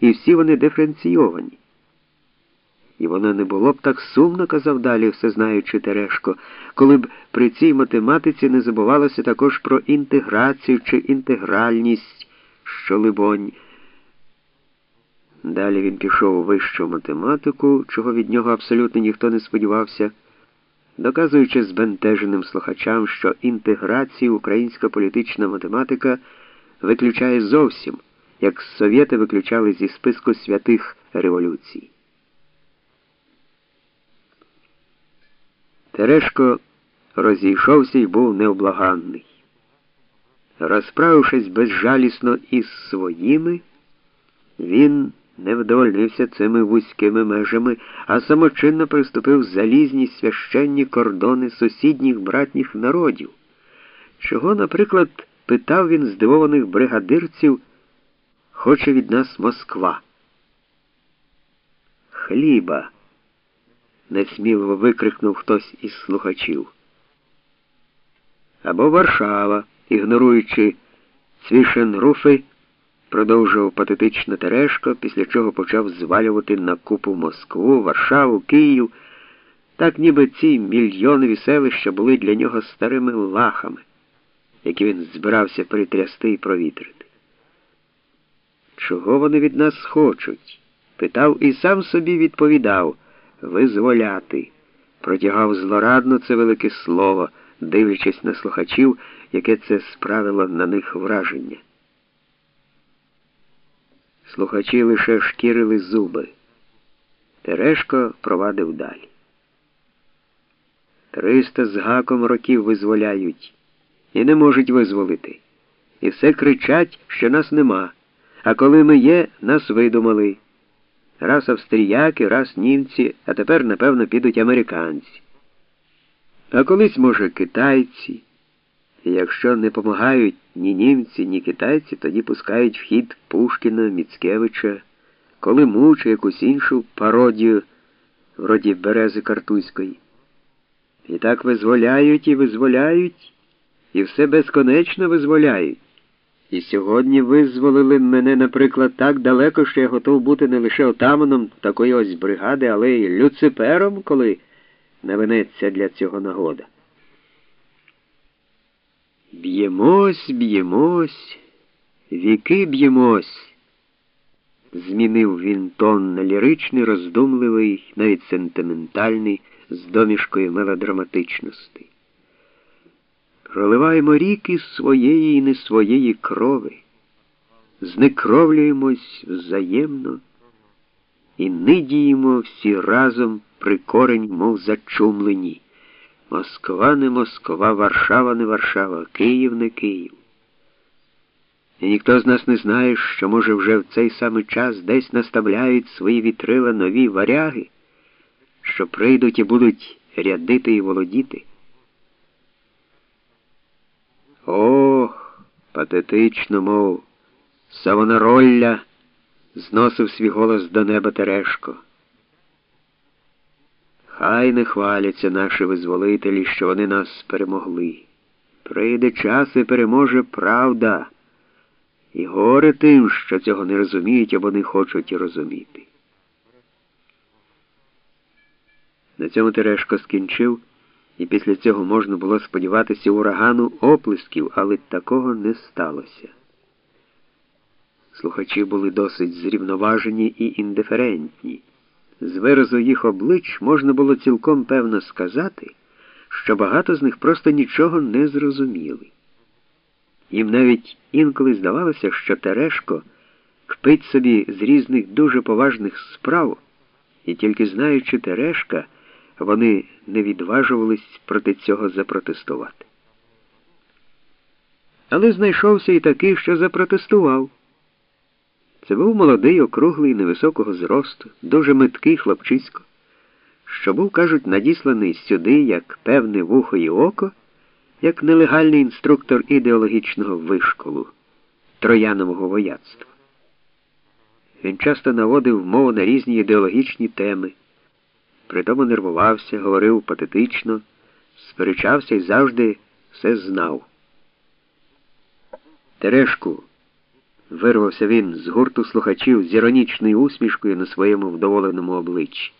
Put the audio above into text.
і всі вони диференційовані. І воно не було б так сумно, казав далі, всезнаючи Терешко, коли б при цій математиці не забувалося також про інтеграцію чи інтегральність, що, либонь. Далі він пішов у вищу математику, чого від нього абсолютно ніхто не сподівався, доказуючи збентеженим слухачам, що інтеграцію українська політична математика виключає зовсім, як совєти виключали зі списку святих революцій. Терешко розійшовся і був необлаганний. Розправившись безжалісно із своїми, він не вдовольнився цими вузькими межами, а самочинно приступив залізні священні кордони сусідніх братніх народів, чого, наприклад, питав він здивованих бригадирців, хоче від нас Москва. Хліба несміливо викрикнув хтось із слухачів. Або Варшава, ігноруючи цвішенруфи, продовжував патетично Терешко, після чого почав звалювати на купу Москву, Варшаву, Київ, так ніби ці мільйонові селища були для нього старими лахами, які він збирався притрясти і провітрити. Чого вони від нас хочуть? питав і сам собі відповідав визволяти. Протягав злорадно це велике слово, дивлячись на слухачів, яке це справило на них враження. Слухачі лише шкірили зуби. Терешко провадив далі. Триста з гаком років визволяють і не можуть визволити. І все кричать, що нас нема. А коли ми є, нас видумали. Раз австріяки, раз німці, а тепер, напевно, підуть американці. А колись, може, китайці. І якщо не помагають ні німці, ні китайці, тоді пускають в хід Пушкіна, Міцкевича, Колиму чи якусь іншу пародію, вроді Берези Картузької. І так визволяють і визволяють, і все безконечно визволяють. І сьогодні визволили мене, наприклад, так далеко, що я готов бути не лише отаманом такої ось бригади, але й люципером, коли навинеться для цього нагода. Б'ємось, б'ємось, віки б'ємось, змінив він тон на ліричний, роздумливий, навіть сентиментальний, з домішкою мелодраматичності. Проливаємо ріки своєї і не своєї крови, знекровлюємось взаємно і нидіємо всі разом при корень, мов зачумлені. Москва не Москва, Варшава не Варшава, Київ не Київ. І ніхто з нас не знає, що, може, вже в цей самий час десь наставляють свої вітрила нові варяги, що прийдуть і будуть рядити і володіти. Ох, патетично, мов Савонаролля, зносив свій голос до неба Терешко. Хай не хваляться наші визволителі, що вони нас перемогли. Прийде час і переможе правда. І горе тим, що цього не розуміють або не хочуть розуміти. На цьому Терешко скінчив. І після цього можна було сподіватися урагану оплесків, але такого не сталося. Слухачі були досить зрівноважені і індиферентні. З виразу їх облич можна було цілком певно сказати, що багато з них просто нічого не зрозуміли. Їм навіть інколи здавалося, що Терешко кпить собі з різних дуже поважних справ, і тільки знаючи Терешка, вони не відважувались проти цього запротестувати. Але знайшовся і такий, що запротестував. Це був молодий, округлий, невисокого зросту, дуже меткий хлопчисько, що був, кажуть, надісланий сюди як певне вухо і око, як нелегальний інструктор ідеологічного вишколу, троянового вояцтва. Він часто наводив мову на різні ідеологічні теми. Притому нервувався, говорив патетично, сперечався і завжди все знав. Терешку, вирвався він з гурту слухачів з іронічною усмішкою на своєму вдоволеному обличчі.